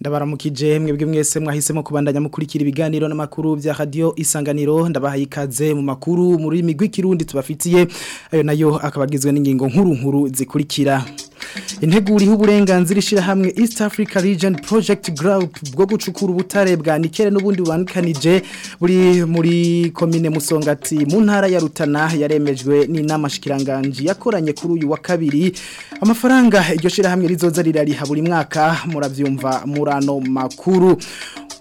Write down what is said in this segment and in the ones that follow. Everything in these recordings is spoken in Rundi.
mwaramukije mwebwe mwese mwahisemo kubandanya mukurikira ibiganiro n'amakuru bya radio isanganiro ndabaha ikaze mu makuru muri migwi kirundi tubafitiye ayo nayo akabagizwe n'ingingo nkuru nkuru zikurikira integura iha uburenganzira ishyirahamwe East Africa Region Project Group bwo gucukura ubutare bwa nikere n'ubundi bubandikanije buri muri komine Musongati mu ntara ya Rutana yaremejwe n'inama shikiranganje yakoranye kuri uyu wa kabiri amafaranga iryo shyirahamwe rizoza rirariha buri mwaka murabyumva murano makuru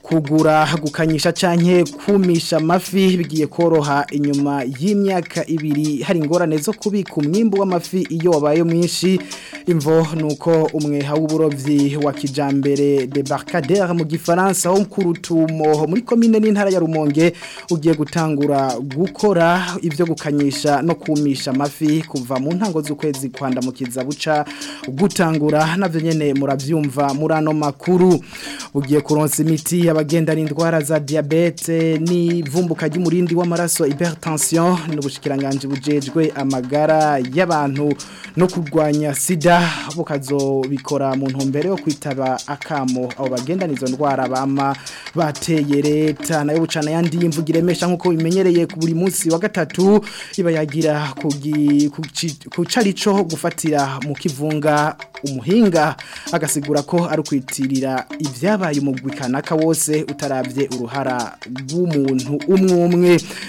kugura gukanyisha canke kumisha mafi bigiye koroha inyuma y'imyaka ibiri hari ingorane zo kubika umwimbu w'amafi iyo wabaye mwinshi imvo nuko umweha w'uburovyi wa kijambere debarcadère mu gifaransa ho ku rutumo muri komine n'intara ya Rumonge ugiye gutangura gukora ibyo gukanyisha no kumisha mafi kuva mu ntango z'ukwezi kwanda kwandamukiza buca gutangura navyo nyene muravyumva muri makuru ugiye kuronsa imiti abagendana indwara za diyabete n'ivumbuka ry'umurindi w'amaraso hypertension n'ubushikiranganje bujejwe amagara y'abantu no kurwanya sida bukazo bikora mu ntumbero yo kwitaba akamo abo bagendana izo ndwara bama bateye leta nayo bucana yandi imvugira imesha nkuko bimenyereye ku buri munsi wa gatatu iba yagira kucarico gufatira mu kivunga umuhinga agasigura ko ari ukwitirira ibyabaye umugwi kanaka wose wose utarabye uruhara rw'umuntu umwe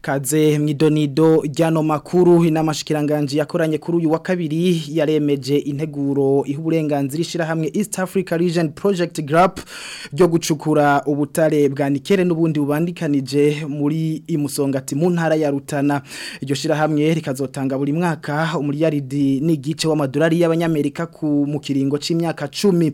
kaze mwidonido ryano makuru inamashikiranganje yakoranye kuri uyu wa kabiri yaremeje integuro ihuburenganzira ishirahamwe East Africa Region Project Group byo gucukura ubutare bwa Nikere n'ubundi bubandikanije muri imusongati mu ntara ya Rutana iryo shirahamwe rikazotanga buri mwaka umuriyaridi n'igice w'amadolari y'abanyamerika ku mukiringo c'imyaka 10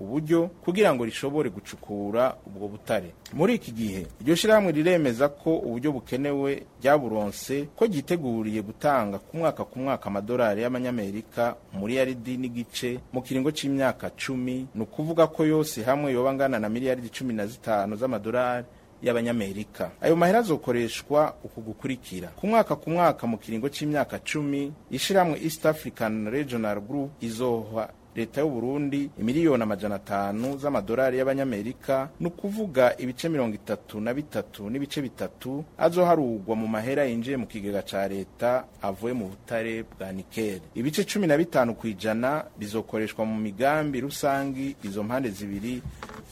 uburyo kugira ngo rishobore gucukura ubwo butare muri iki gihe iryo shyirahamwe riremeza ko uburyo bukenewe byaburonse ko giteguriye gutanga ku mwaka ku mwaka amadolari y'amanyamerika miliyaridi n'igice mu kiringo cy'imyaka cumi ni ukuvuga ko yose hamwe yoba angana na miliyaridi cumi na zitanu z'amadolari y'abanyamerika ayo mahera azokoreshwa uku gukurikira ku mwaka ku mwaka mu kiringo cy'imyaka cumi ishyirahamwe east african regional group izoha leta y'uburundi miliyoni amajana atanu z'amadolari y'abanyamerika ni ukuvuga ibice mirongo itatu na bitatu n'ibice bitatu azo azoharugwa mu mahera yinjiye mu kigega ca leta avuye mu butare bwa nikeli ibice cumi na bitanu ku ijana bizokoreshwa mu migambi rusange izo mpande zibiri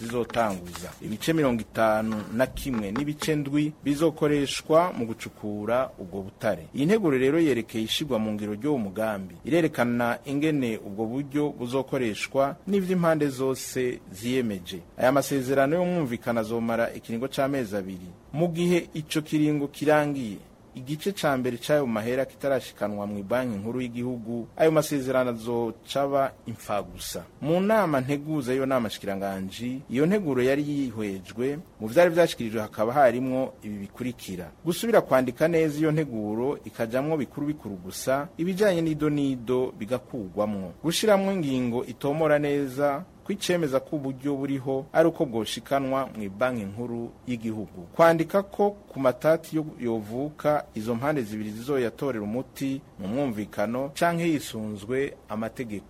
zizotanguza ibice mirongo itanu na kimwe n'ibice ndwi bizokoreshwa mu gucukura ubwo butare iyi nteguro rero yerekeye ishigwa mu ngiro ry'uwo mugambi irerekana ingene ubwo buryo uzokoreshwa impande zose ziyemeje aya masezerano yo mwumvikana azomara ikiringo c'amezi abiri mu gihe ico kiringo kirangiye igice ca mbere c'ayo mahera kitarashikanwa mu banki nkuru y'igihugu ayo masezerano azocaba imfagusa mu nama nteguza iyo nama shikiranganji iyo nteguro yari yihwejwe mu vyari vyashikirijwe hakaba harimwo ibi bikurikira gusubira kwandika neza iyo nteguro ikajamwo bikuru bikuru gusa ibijanye n'ido n'ido bigakugwamwo gushiramwo ingingo itomora neza ko icemeza ko uburyo buriho ari uko bwoshikanwa mu banki nkuru y'igihugu kwandika ko ku matati yovuka izo mpande zibiri zizoyatorera umuti mu mwumvikano canke yisunzwe amategeko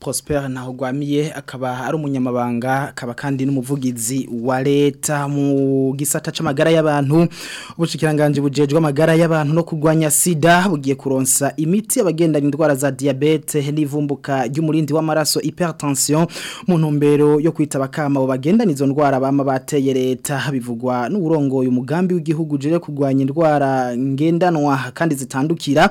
Prosper ntahugwamiye akaba ari umunyamabanga akaba kandi n'umuvugizi wa leta mu gisata c'amagara y'abantu ubushikiranganje bujejwe amagara y'abantu no kugwanya sida bugiye kuronsa imiti abagendana indwara za diabete n'ivumbuka ry'umurindi w'amaraso hypertension mu ntumbero yo kwitaba kama bagendana izo ndwara bama bateye leta bivugwa n'uburongoye umugambi w'igihugu jere kugwanya indwara ngendanwa kandi zitandukira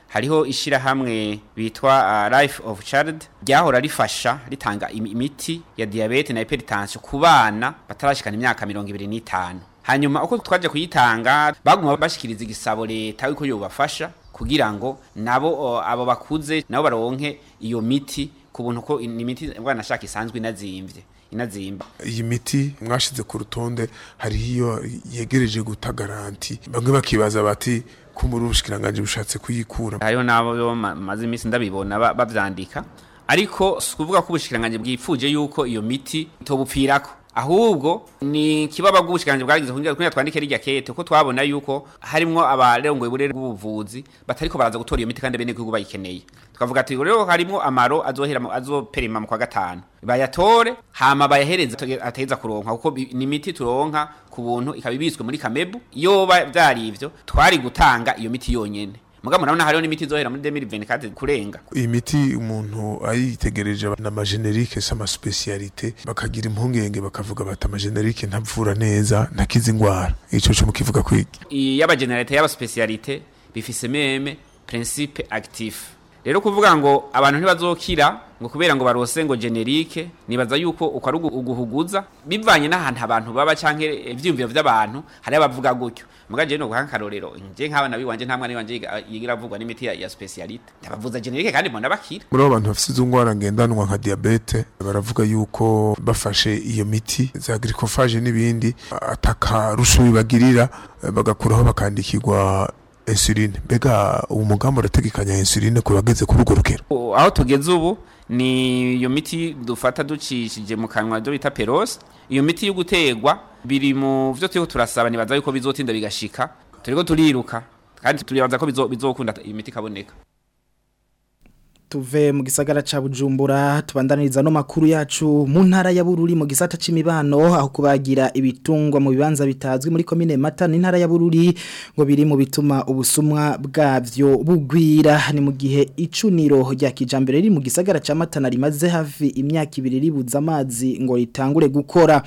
hariho ishyirahamwe bitwa uh, life of child ryahora rifasha ritanga imiti ya diyabete na hypertension kubana bana batarashikana imyaka mirongo ibiri n'itanu hanyuma uko twaje kuyitanga baguma bashikiriza igisabo leta yo bafasha kugira ngo nabo abo bakuze nabo baronke iyo miti ku buntu ko imiti mwana ashaka isanzwe inazimvye inazimba iyi miti mwashize ku rutonde hari iyo yegereje guta garanti bamwe bakibaza bati ko muri ubushikiranganji bushatse kuyikura hariho nabo maze iminsi ndabibona bavyandika ariko sukuvuga ko ubushikiranganji bwifuje yuko iyo miti itobupfirako ahubwo ni kibaba bw'ubushikanje bwagize kugira twina twandike rijya kete ko twabona yuko harimo abarongoye burere bw'ubuvuzi batariko baraza gutora iyo miti kandi bene kugu bayikeneye tukavuga ati rero harimo amaro azohera azoperima mu kwa gatanu bayatore hama bayahereza ateza kuronka kuko ni miti turonka ku buntu ikabibitswe muri Kamebu yoba byari ibyo twari gutanga iyo miti yonyine. muga murabona hariho n'imiti izohera muri 2020 kandi kurenga iyi umuntu ayitegereje na majenerike bakagira impungenge bakavuga bata majenerike ntavura neza ntakizi indwara icyo cyo mukivuga kwiga y'aba generalité y'aba bifise meme principe actif rero kuvuga ngo abantu ntibazokira ngo kubera ngo barose ngo generike nibaza yuko uko ari uguhuguza bivanye n'ahantu abantu baba cyangwa ibyiyumviro by'abantu hari abavuga gutyo mbwa jewe no guhanga akarorero njye nk'abana biwanje nta mwana wiwanje yigira avugwa n'imiti ya specialite ndabavuza generike kandi mbona bakira muri abo bantu bafite izo ngwara ngendanwa nka diabete baravuga yuko bafashe iyo miti za glycophage n'ibindi ataka rushu bibagirira bagakuraho bakandikirwa insuline mbega umugambi urategekanya insuline ku bageze kuri urwo rugero aho tugeze ubu ni iyo miti dufata ducishije mu kanwa bita perosi iyo miti yo gutegwa biri mu byo turiho turasaba ntibaza yuko bizotinda bigashika turiho turiruka kandi turibaza ko bizokunda iyi miti ikaboneka tuve mu gisagara ca Bujumbura tubandaniriza no makuru yacu mu ntara ya Bururi mu gisata c'imibano aho kubagira ibitungwa mu bibanza bitazwi muri commune Mata n'intara ya Bururi ngo biri mu bituma ubusumwa bwavyo bugwira ni mu gihe icuniro rya kijambere riri mu gisagara ca Mata narimaze hafi imyaka ibiri ribuza amazi ngo ritangure gukora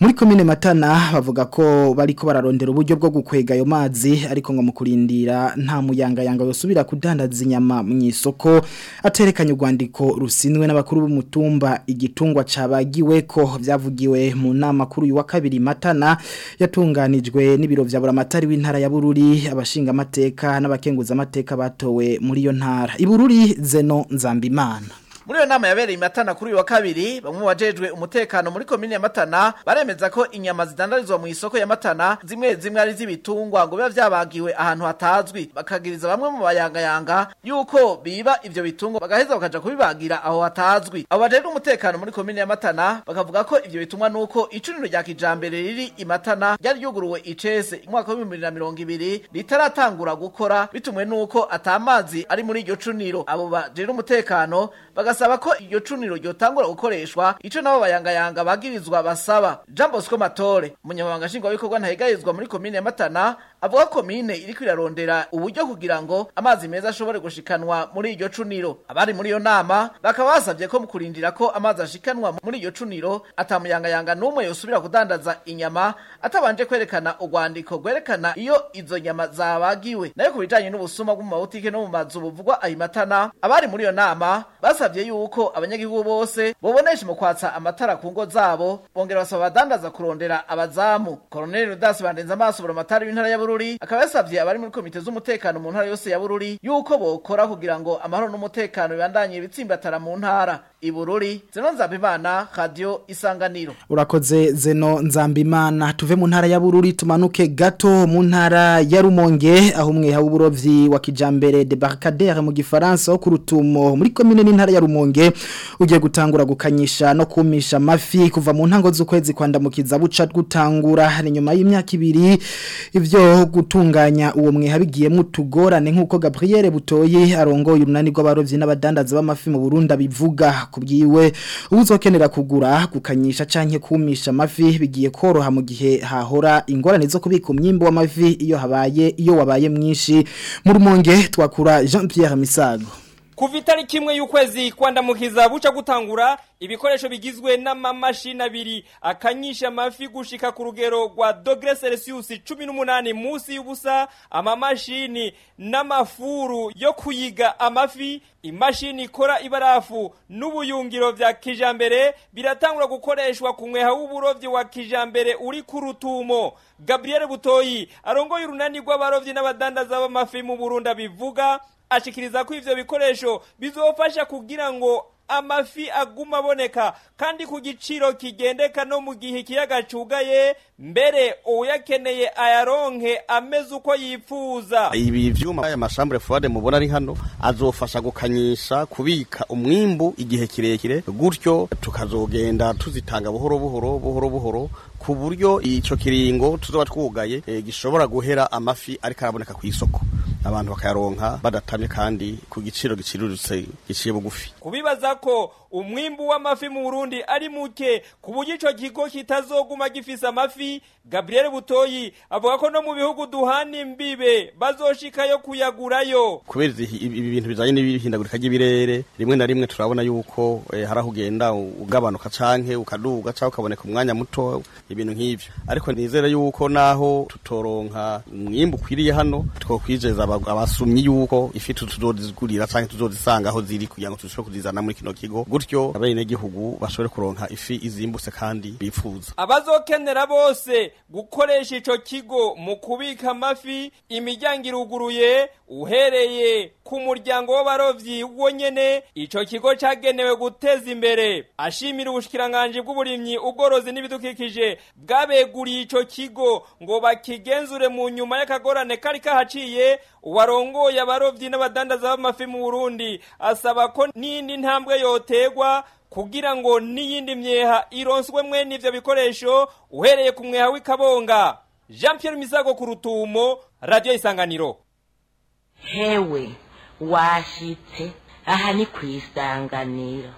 muri commune Matana bavuga ko bariko bararondera uburyo bwo gukwega ayo mazi ariko ngo mu kurindira nta muyanga yanga yosubira kudandaza inyama mu isoko aterekanye urwandiko rusinzwe n'abakuru b'umutumba igitungwa cabagiwe ko byavugiwe mu nama kuri uyu wa kabiri matana yatunganijwe n'ibiro bya buramatari w'intara ya Bururi abashinga amateka n'abakenguza amateka batowe muri iyo ntara ibururi zeno nzambimana muri iyo nama yabereye Matana kuri uyu wa kabiri bamwe mu bajejwe umutekano muri komine ya matana baremeza ko inyama zidandarizwa mu isoko ya matana zimwe zimwe ari z'ibitungwa ngo biba byabagiwe ahantu hatazwi bakagiriza bamwe mu bayangayanga yuko biba ibyo bitungwa bagaheza bakaja kubibagira aho hatazwi abo bajejwe umutekano muri komine ya matana bakavuga ko ibyo bitumwa nuko icuniro rya kijambere riri imatana ryari ryuguruwe icese umwaka w'ibihumbi bibiri na mirongo ibiri ritaratangura gukora bitumwe nuko atamazi ari muri iryo cuniro abo bajejwe umutekano baga bagasaba ko iryo cuniro ryotangura gukoreshwa ico nabo bayangayanga bagirizwa basaba Jean Bosco Matore umunyamabanga nshingwabikorwa ntahegarizwa muri komine ya Matana avuga komine iriko irarondera uburyo kugira ngo amazi meza ashobore gushikanwa muri iryo cuniro abari muri iyo nama bakaba basabye ko mu kurindira ko amazi ashikanwa muri iryo cuniro atamuyangayanga n'umwe yosubira kudandaza inyama atabanje kwerekana urwandiko rwerekana iyo izo nyama zabagiwe nayo ku bijanye n'ubusuma bwo mu mabutike no mu mazu buvugwa ayimatana abari muri iyo nama basabye yuko abanyagihugu bose bobonesha mu kwatsa amatara ku ngo zabo bongera basaba abadandaza kurondera abazamu koloneli rudasi bandenza amaso buri amatara y'intara y'abururi Bururi akaba yasabye abari muri komite z'umutekano mu ntara yose ya Bururi yuko bokora kugira ngo amahoro n'umutekano bibandanye bitsimbatara mu ntara i Bururi, zeno nzambimana radio isanganiro urakoze zeno nzambimana tuve mu ntara ya bururi tumanuke gato mu ntara ya rumonge aho umweha w'uburovyi wa kijambere de debarcadere mu gifaransa wo kurutumo muri commune n'intara ya rumonge ugiye gutangura gukanyisha no kumisha amafi kuva mu ntango z'ukwezi kwandamukiza buca gutangura ni nyuma y'imyaka ibiri ibyo. gutunganya uwo mwiha bigiyemo utugorane nk'uko Gabriel Butoyi arongoye umunani rw'abarobyi n'abadandaza b'amafi mu Burundi bivuga kubwiwe uzokenera kugura gukanyisha canke kumisha amafi bigiye koroha mu gihe hahora ingorane zo kubika umyimbo w'amafi iyo habaye iyo wabaye mwinshi mu rumonge twakura Jean Pierre Misago kuva itariki imwe y'ukwezi kwanda ndamuhiza buca gutangura ibikoresho bigizwe n'amamashini abiri akanyisha amafi gushika ku rugero rwa dogere celsius cumi n'umunani munsi y'ubusa amamashini n'amafuru yo kuyiga amafi imashini ikora ibarafu n'ubuyungiro bya kijambere biratangura gukoreshwa ku mweha w'uburobyi wa kijambere uri ku rutumo gabriel butoyi arongoye urunani rw'abarobyi n'abadandaza b'amafi mu burundi abivuga ashikiriza ko ibyo bikoresho bizofasha kugira ngo amafi aguma aboneka kandi ku giciro kigendeka no mu gihe ikiyaga cyugaye mbere uyakeneye ayaronke ameze uko yifuza ibi byuma aya mashambure fuade mubona ari hano azofasha gukanyisha kubika umwimbu igihe kirekire gutyo tukazogenda tuzitanga buhoro buhoro buhoro buhoro ku buryo icyo kiringo tuzoba twugaye eh, gishobora guhera amafi ariko araboneka ku isoko abantu bakayaronka badatamye kandi ku giciro giciriritse giciye bugufi kubibaza ko umwimbu w'amafi mu Burundi ari muke ku buryo ico kigo kitazoguma gifise amafi Gabriel Butoyi avuga ko no mu bihugu duhana imbibe bazoshikayo kuyagurayo kubera ibi bintu bijanye n'ibihindagurika ry'ibirere rimwe na rimwe turabona yuko eh, haraho ugenda ugabanuka canke ukaduga cyangwa ukaboneka umwanya muto ibintu nk'ivyo ariko nizera yuko naho tutoronka umwimbu ukwiriye hano abantu abasumyi yuko ifite tutuzozigurira cyangwa tuzozisanga aho ziri kugira ngo turusheho kuzizana muri kino kigo gutyo abenegihugu bashobore kuronka ifi izimbutse kandi bifuza abazokenera bose gukoresha ico kigo mu kubika amafi imiryango iruguruye uhereye ku muryango w'abarovyi wonyene ico kigo cagenewe guteza imbere ashimira ubushikiranganje bw'uburimyi ubworozi n'ibidukikije bwabeguriye ico kigo ngo bakigenzure mu nyuma y'akagorane kari kahaciye warongoye abarobyi n'abadandaza b'amafi mu burundi asaba ko n'indi ntambwe yotegwa kugira ngo n'iyindi myeha ironswe mwene ibyo bikoresho uhereye ku mweha w'ikabonga jean Pierre misago ku rutumo radiyo isanganiro hewe washyitse aha ni ku isanganiro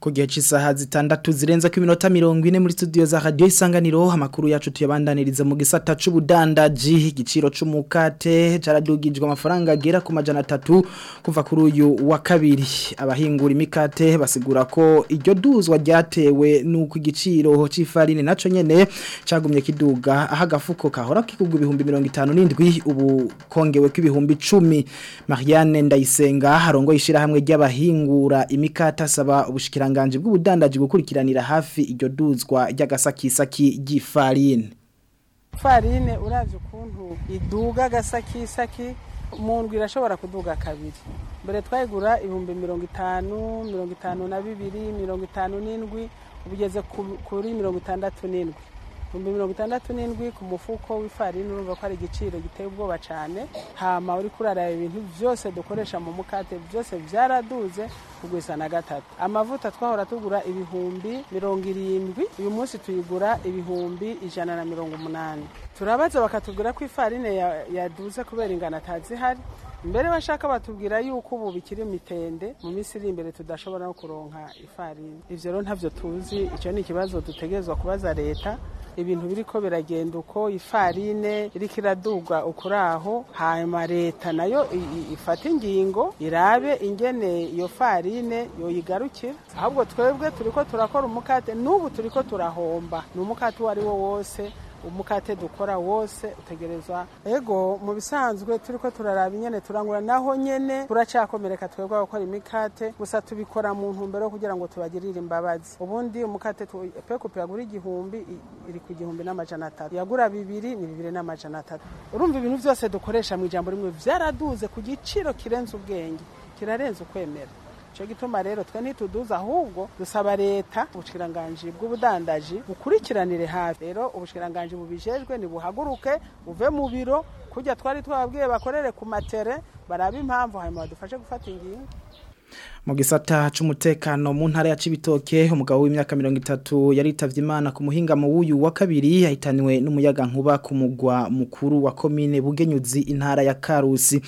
ku gihe cy'isaha zitandatu zirenze ku minota mirongo ine muri studio za radiyo isanganiro amakuru yacu tuyabandaniriza mu gisata cy'ubudandaji igiciro cy'umukate cyaradugijwe amafaranga agera ku majana atatu kuva kuri uyu wa kabiri abahingura imikate basigura ko iryo duzwa ryatewe n'uko igiciro cy'ifarini nacyo nyine cyagumye kiduga aho agafuko kahora kigugwa ibihumbi mirongo itanu n'indwi ubu kongewe kw'ibihumbi icumi marianne ndayisenga harongo ishyirahamwe ry'abahingura imikate asaba ubushikiranganje ubushikiranganji bw'ubudandaji gukurikiranira hafi iryo duzwa ry'agasakisaki ry'ifarine farine uravye ukuntu iduga agasakisaki mundwi irashobora kuduga kabiri mbere twayigura ibihumbi mirongo itanu mirongo itanu na bibiri mirongo itanu n'indwi ubugeze kuri mirongo itandatu n'indwi ibihumbi mirongo itandatu n'indwi ku mufuko w'ifarini urumva ko ari igiciro giteye ubwoba cyane hama uri kuraraba ibintu byose dukoresha mu mukate byose byaraduze kugwisa na gatatu amavuta twahora tugura ibihumbi mirongo irindwi uyu munsi tuyigura ibihumbi ijana na mirongo umunani turabaza bakatubwira ko ifarine yaduze kubera ingano atazihari mbere bashaka batubwira yuko ubu bikiri mitende mu minsi iri imbere tudashobora no kuronka ifarini ibyo rero ntabyo tuzi icyo ni ikibazo dutegerezwa kubaza leta ibintu biriko biragenda uko ifarine iriko iradugwa aho hanyuma leta nayo ifata ingingo irabe ingene iyo farine yoyigarukira ahubwo twebwe turiko turakora umukate n'ubu turiko turahomba ni umukate uwo ari wo wose umukate dukora wose utegerezwa ego mu bisanzwe turi ko turaraba inyene turangura naho nyene turacakomereka twebwe gukora imikate gusa tubikora mu ntumbero kugira ngo tubagirire imbabazi ubundi umukate pekupe yagura igihumbi iri ku gihumbi n'amajana atatu yagura bibiri ni bibiri n'amajana atatu urumva ibintu byose dukoresha mu ijambo rimwe byaraduze ku giciro kirenze ubwenge kirarenze ukwemera cyo gituma rero twe ntituduza ahubwo dusaba leta ubushyiranganji bw'ubudandaji bukurikiranire hafi rero ubushyiranganji bubijejwe nibuhaguruke buve mu biro kujya twari twababwiye bakorere ku matere barabe impamvu hanyuma badufashe gufata ingingo mu gisata c'umutekano mu ya Cibitoke umugabo w'imyaka 30 yaritavye imana ku muhinga mu wuyu wa kabiri yahitanywe n'umuyaga nkuba kumugwa mukuru wa commune Bugenyuzi intara ya Karusi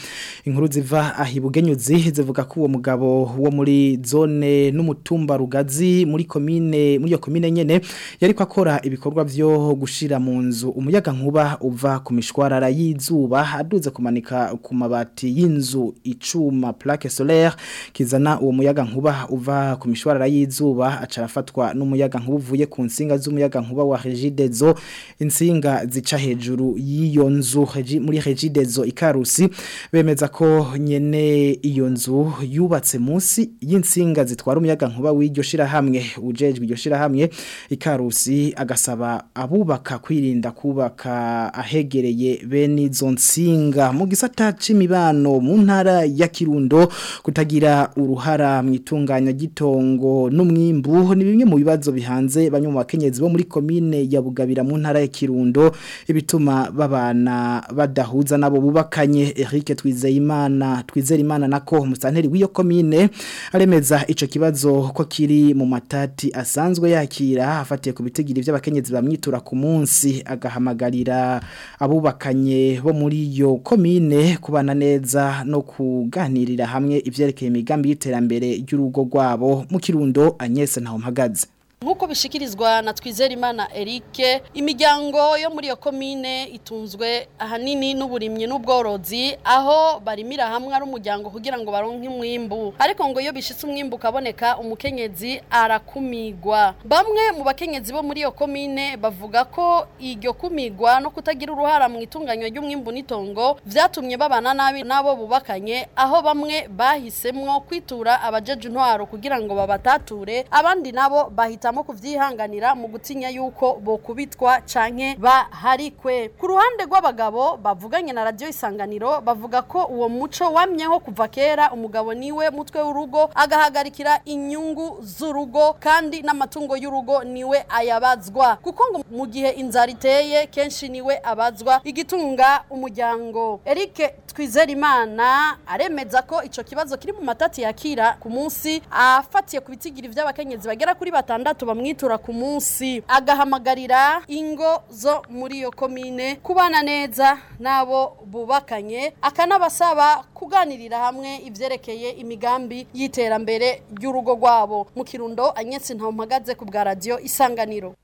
inkuru ziva ahi Bugenyuzi zivuga ko uwo mugabo wo muri zone n'umutumba rugazi muri commune muri yo commune nyene yari akora ibikorwa byo gushira mu nzu umuyaga nkuba uva ku mishwarara y'izuba aduze kumanika ku mabati y'inzu icuma plaque solaire kiz zizana uwo muyaga nkuba uva ku mishwarara y'izuba acarafatwa arafatwa n'umuyaga nkuba uvuye ku nsinga z'umuyaga nkuba wa regidezo insinga zica hejuru y'iyo nzu muri regidezo ikarusi bemeza ko nyene iyo nzu yubatse munsi y'insinga zitwara umuyaga nkuba w'iryo shirahamwe ujejwe iryo shirahamwe ikarusi agasaba abubaka kwirinda kubaka ahegereye bene izo nsinga mu gisata c'imibano mu ntara ya Kirundo kutagira uruhara mu itunganya gitongo n'umwimbu ni bimwe mu bibazo bihanze bamwe mu bakenyezi bo muri komine ya Bugabira mu ntara ya Kirundo bituma babana badahuza nabo bubakanye Eric Twizeyimana Twizerimana nako umusanteri w'iyo komine aremeza ico kibazo ko kiri mu matati asanzwe yakira afatiye ku bitegire by'abakenyezi bamwitura ku munsi agahamagarira abubakanye bo muri iyo komine kubana neza no kuganirira hamwe ivyerekeye imigambi y'iterambere ry'urugo rwabo mu kirundo anyese ntaho mpagaze nk'uko bishyikirizwa na Twizerimana Eric imiryango yo muri iyo komine itunzwe ahanini n'uburimyi n'ubworozi aho barimira hamwe ari umuryango kugira ngo baronke umwimbu ariko ngo iyo bishitse umwimbu ukaboneka umukenyezi arakumigwa bamwe mu bakenyezi bo muri iyo komine bavuga ko iryo kumigwa no kutagira uruhara mu itunganywa ry'umwimbu n'itongo byatumye babana nabi nabo bubakanye aho bamwe bahisemwo kwitura abajeje intwaro kugira ngo babatature abandi nabo bahita nko kubyihanganira mu gutinya yuko bokubitwa canke baharikwe ku ruhande rw'abagabo bavuganye na radio isanganiro bavuga ko uwo muco wamyeho kuva kera umugabo niwe mutwe w'urugo agahagarikira inyungu z'urugo kandi n'amatungo y'urugo niwe ayabazwa kuko ngo mu gihe inzara iteye kenshi niwe abazwa igitunga umuryango Eric Twizerimana aremeza ko icyo kibazo kiri mu matati yakira ku munsi afatiye ku bitigira ivy'abakenyezi bagera kuri batandatu gatatu bamwitura ku munsi agahamagarira ingo zo muri iyo komine kubana neza n'abo bubakanye akanabasaba kuganirira hamwe ibyerekeye imigambi y'iterambere ry'urugo rwabo mu kirundo anyetse mpagaze ku bwa radiyo isanganiro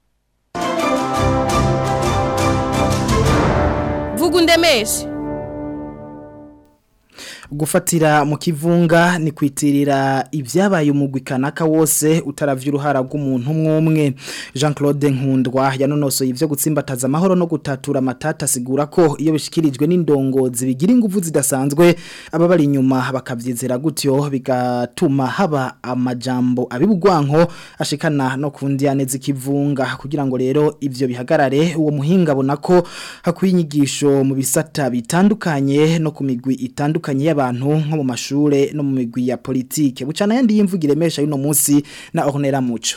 vuga undemeshe gufatira mu kivunga ni kwitirira ibyabaye umugwi kanaka wose utaravye uruhara rw'umuntu umwe Jean Claude Nkundwa yanonosoye ibyo gutsimbataza amahoro no gutatura matata asigura ko iyo bishikirijwe n'indongozi bigira ingufu zidasanzwe aba bari inyuma bakavyizera gutyo bigatuma haba amajambo abibugwanko ashikana no kundi yaneze ikivunga kugira ngo rero ivyo bihagarare uwo muhinga abona ko hakwiye inyigisho mu bisata bitandukanye no ku migwi itandukanye y'abantu nko mu mashure no mu migwi ya politike bucana yandi y'imvugire mesha y'uno munsi na Ornella Muco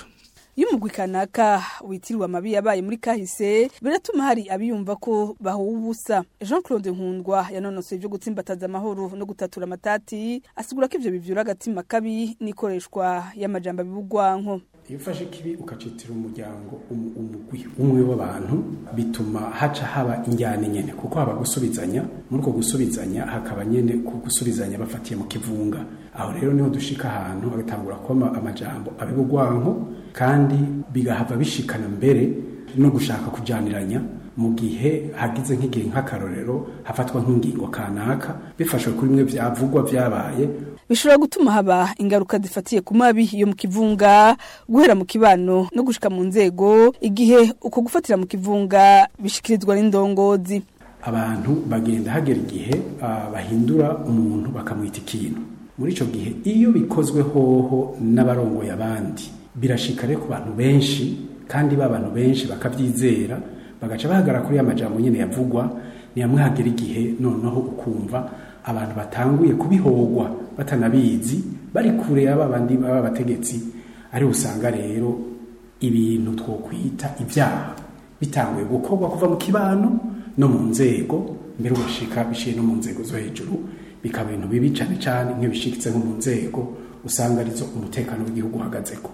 Yumugwi kanaka witirwa mabi yabaye muri kahise biratuma hari abiyumva ko ubusa. Jean-Claude Nkundwa yanonose ibyo gutsimbataza amahoro no gutatura matati asigura ko ivyo bivyura agatima kabi nikoreshwa y’amajamba bibugwanko iyo ufashe ikibi ukacitira umuryango umugwi umwe w'abantu bituma haca haba injyana nyine kuko haba gusubizanya muri uko gusubizanya hakaba nyine gusubizanya bafatiye mu kivunga aho rero niho dushika ahantu agatangura koma amajambo abibugwanko kandi bigahava bishikana mbere no gushaka kujyaniranya mu gihe hagize nk'igihe nk'akarorero hafatwa nk'ingingo kanaka bifashwe kuri bimwe byavugwa byabaye bishobora gutuma haba ingaruka zifatiye ku mabi yo mu kivunga guhera mu kibano no gushika mu nzego igihe uko gufatira mu kivunga bishikirizwa n'indongozi abantu bagenda hagera igihe ah, bahindura umuntu bakamwita ikintu muri icyo gihe iyo bikozwe hoho n'abarongoye abandi birashika rero ku bantu benshi kandi ba bantu benshi bakabyizera bagaca bahagara kuri ya majambo nyine yavugwa ntiyamwagera igihe noneho ukumva abantu batanguye kubihogwa batanabizi bari kure y'aba bandi baba abategetsi ari usanga rero ibintu twokwita ibyaha bitanguye gukorwa kuva mu kibano no mu nzego mbere ugashika biciye no mu nzego zo hejuru bikaba ibintu bibi cyane cyane nk'ibishikitse nko mu nzego usanga arizo umutekano w'igihugu uhagazeko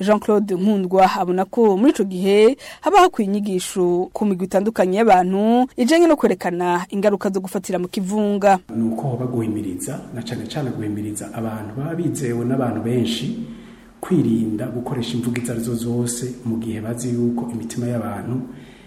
jean claude nkundwa abona ko muri icyo gihe haba hakwiye inyigisho ku migwi itandukanye y'abantu ijyanye no kwerekana ingaruka zo gufatira mu kivunga ni uko hoba guhimiriza na cyane cyane guhimiriza abantu baba bizewe n'abantu benshi kwirinda gukoresha imvugo izo arizo zose mu gihe bazi yuko imitima y'abantu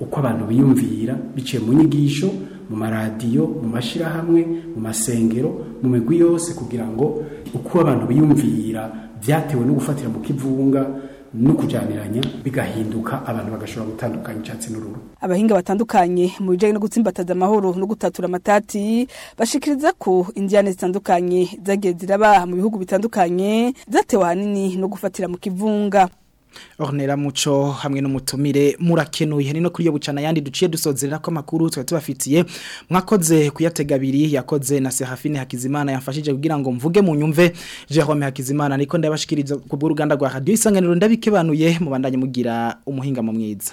uko abantu biyumvira biciye mu nyigisho mu maradiyo mu mashyirahamwe mu masengero mu migwi yose kugira ngo uko abantu biyumvira byatewe no gufatira mu kivunga no kujyaniranya bigahinduka abantu bagashobora gutandukanya icyatsi n’ururu. abahinga batandukanye mu bijyanye no gutsimbataza amahoro no gutatura amatati bashikiriza ko injyana zitandukanye zagiye ziraba mu bihugu bitandukanye zatewe ahanini no gufatira mu kivunga ornera muco hamwe n'umutumire murakenuye nino kuri yo bucana yandi duciye dusozerera ko makuru twa tubafitiye mwakoze kuyategabiri yakoze na Serafine Hakizimana yamfashije kugira ngo mvuge mu nyumve Jerome Hakizimana niko ndabashikiriza ku bw'uruganda rwa radio isanganiro ndabikebanuye mubandanye mugira umuhinga mu mwiza